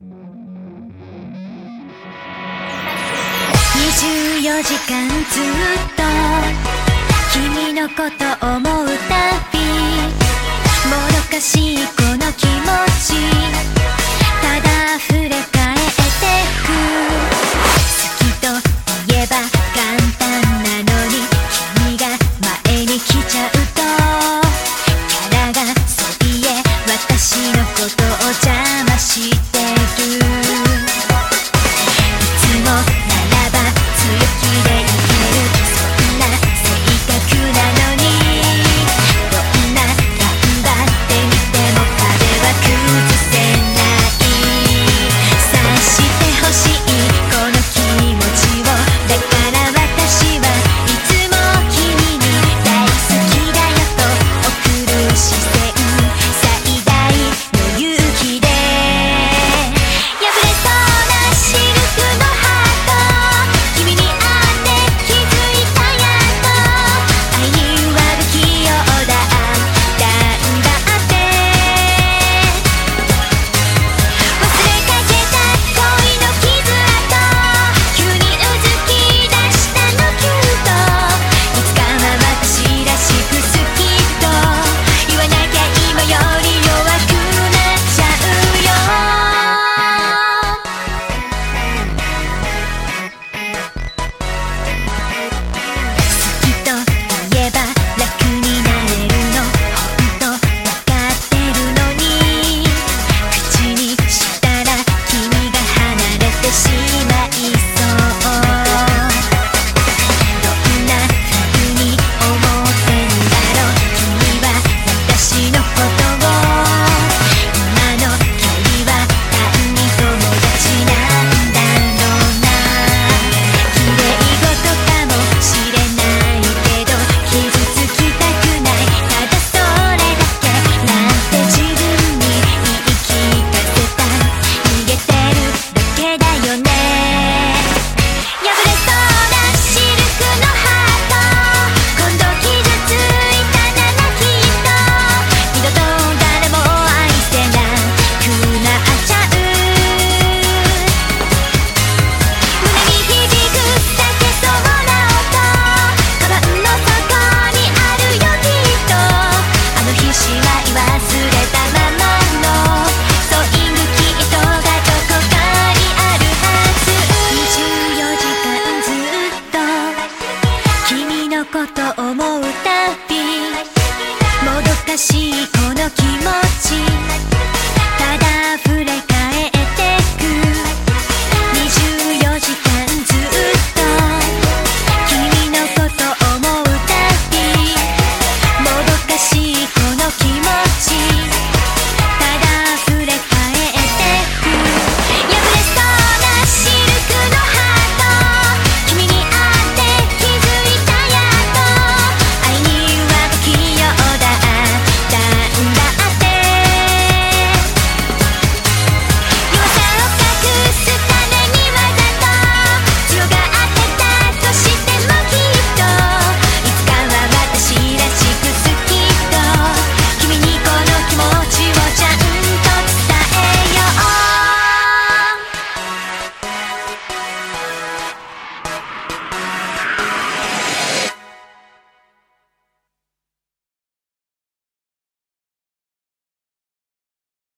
24時間ずっと君のこと思うたびことを